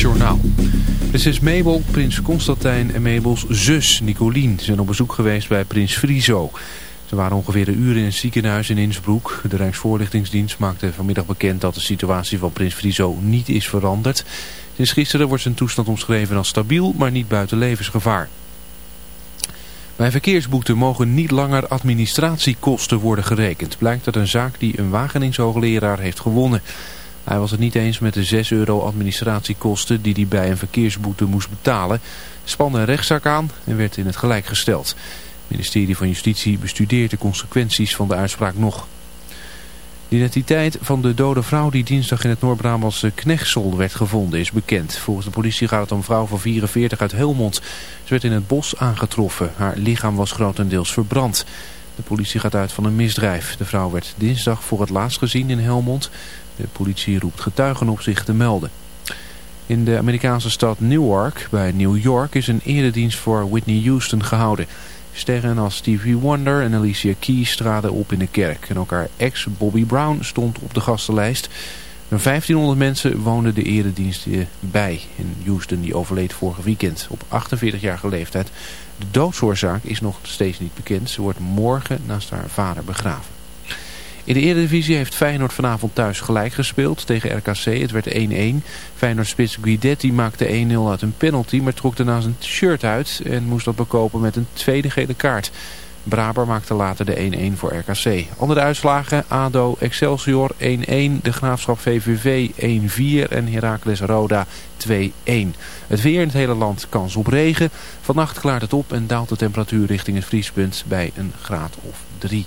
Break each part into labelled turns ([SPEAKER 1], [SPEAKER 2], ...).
[SPEAKER 1] Journaal. Prinses Mabel, prins Constantijn en Mabels zus Nicolien zijn op bezoek geweest bij prins Friso. Ze waren ongeveer een uur in het ziekenhuis in Innsbruck. De Rijksvoorlichtingsdienst maakte vanmiddag bekend dat de situatie van prins Friso niet is veranderd. Sinds gisteren wordt zijn toestand omschreven als stabiel, maar niet buiten levensgevaar. Bij verkeersboeten mogen niet langer administratiekosten worden gerekend. Blijkt uit een zaak die een Wageningse hoogleraar heeft gewonnen. Hij was het niet eens met de 6 euro administratiekosten die hij bij een verkeersboete moest betalen. Spande een rechtszaak aan en werd in het gelijk gesteld. Het ministerie van Justitie bestudeert de consequenties van de uitspraak nog. De identiteit van de dode vrouw die dinsdag in het Noord-Brabantse Knechtsel werd gevonden is bekend. Volgens de politie gaat het om een vrouw van 44 uit Helmond. Ze werd in het bos aangetroffen. Haar lichaam was grotendeels verbrand. De politie gaat uit van een misdrijf. De vrouw werd dinsdag voor het laatst gezien in Helmond. De politie roept getuigen op zich te melden. In de Amerikaanse stad Newark bij New York is een eredienst voor Whitney Houston gehouden. Sterren als Stevie Wonder en Alicia Keys traden op in de kerk. En ook haar ex Bobby Brown stond op de gastenlijst. Een 1500 mensen woonden de eredienst bij. In Houston die overleed vorige weekend op 48-jarige leeftijd. De doodsoorzaak is nog steeds niet bekend. Ze wordt morgen naast haar vader begraven. In de Eredivisie heeft Feyenoord vanavond thuis gelijk gespeeld tegen RKC. Het werd 1-1. Feyenoord-spits Guidetti maakte 1-0 uit een penalty, maar trok daarna zijn shirt uit en moest dat bekopen met een tweede gele kaart. Braber maakte later de 1-1 voor RKC. Andere uitslagen, ADO Excelsior 1-1, De Graafschap VVV 1-4 en Heracles Roda 2-1. Het weer in het hele land kans op regen. Vannacht klaart het op en daalt de temperatuur richting het vriespunt bij een graad of 3.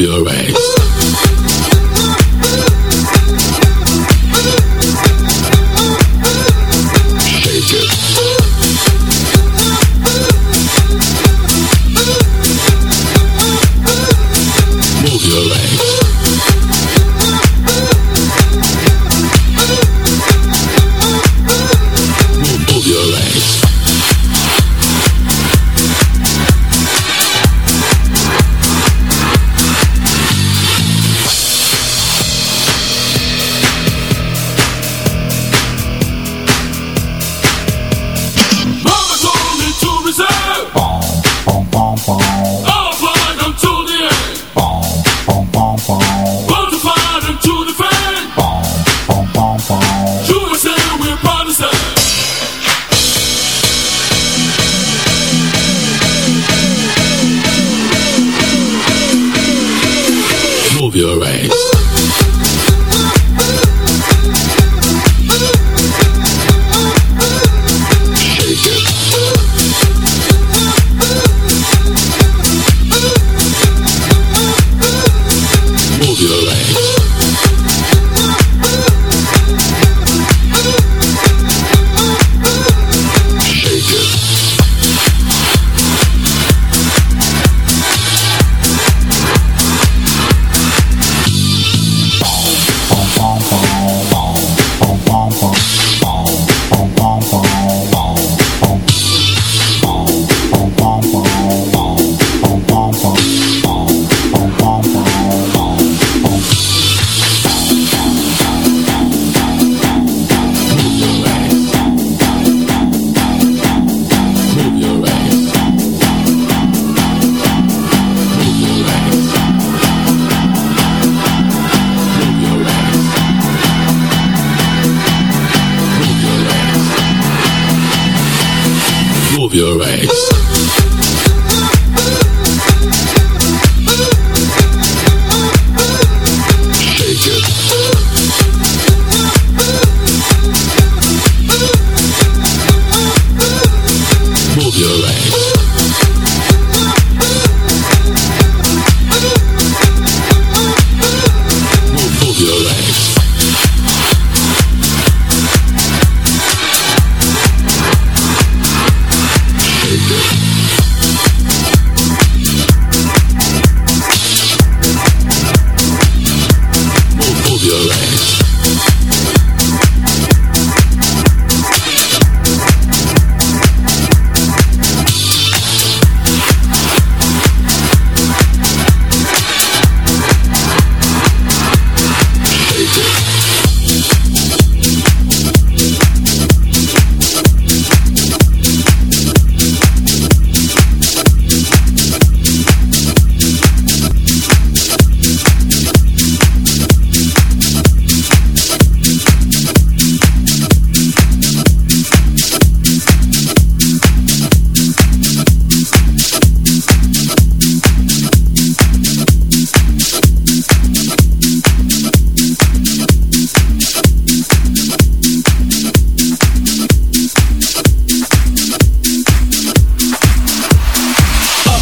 [SPEAKER 2] be all
[SPEAKER 3] right.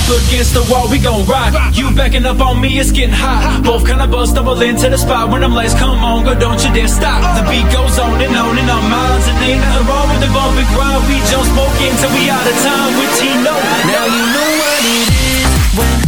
[SPEAKER 4] against the wall, we gon' rock. You backing up on me, it's getting hot. Both kinda buzz, stumble into the spot when I'm like, come on, go, don't you dare stop. The beat goes on and on in our minds, and ain't nothing wrong with the bump and grind. We just smoking till we out of time with Tino.
[SPEAKER 2] Now you know what it is when.